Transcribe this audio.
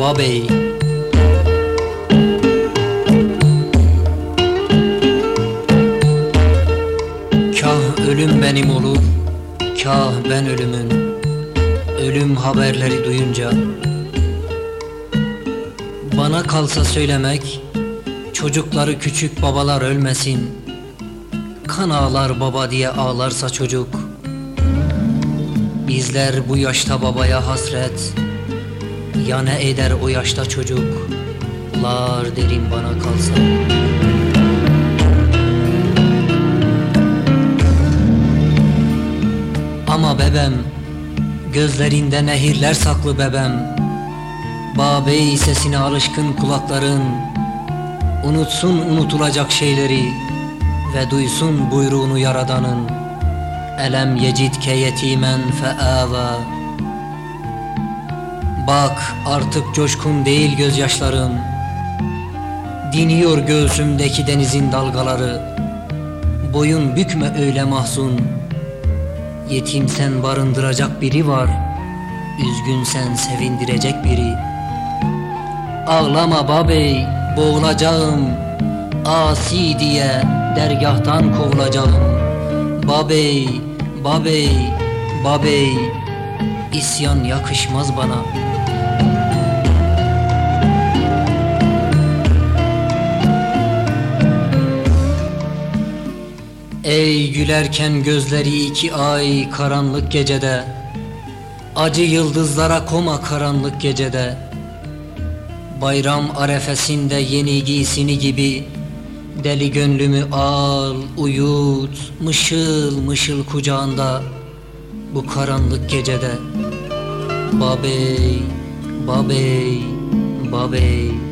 babey Kah ölüm benim olur Kah ben ölümün Ölüm haberleri duyunca Bana kalsa söylemek Çocukları küçük babalar ölmesin. Kan ağlar baba diye ağlarsa çocuk Bizler bu yaşta babaya hasret Ya ne eder o yaşta çocuklar derim bana kalsa. Ama bebem Gözlerinde nehirler saklı bebem. Babey sesine alışkın kulakların. Unutsun unutulacak şeyleri Ve duysun buyruğunu yaradanın. Elem yecidke yetimen feava Bak artık coşkun değil gözyaşlarım Diniyor göğsümdeki denizin dalgaları. Boyun bükme öyle mahzun. Yetim sen barındıracak biri var. Üzgün sen sevindirecek biri. Ağlama babey boğulacağım. Asi diye dergahtan kovulacağım. Babey, babey, babey. İsyan yakışmaz bana Ey gülerken gözleri iki ay karanlık gecede Acı yıldızlara koma karanlık gecede. Bayram arefesinde yeni giysini gibi Deli gönlümü al, uyut, mışıl mışıl kucağında Bu karanlık gecede. Babey, babey, babey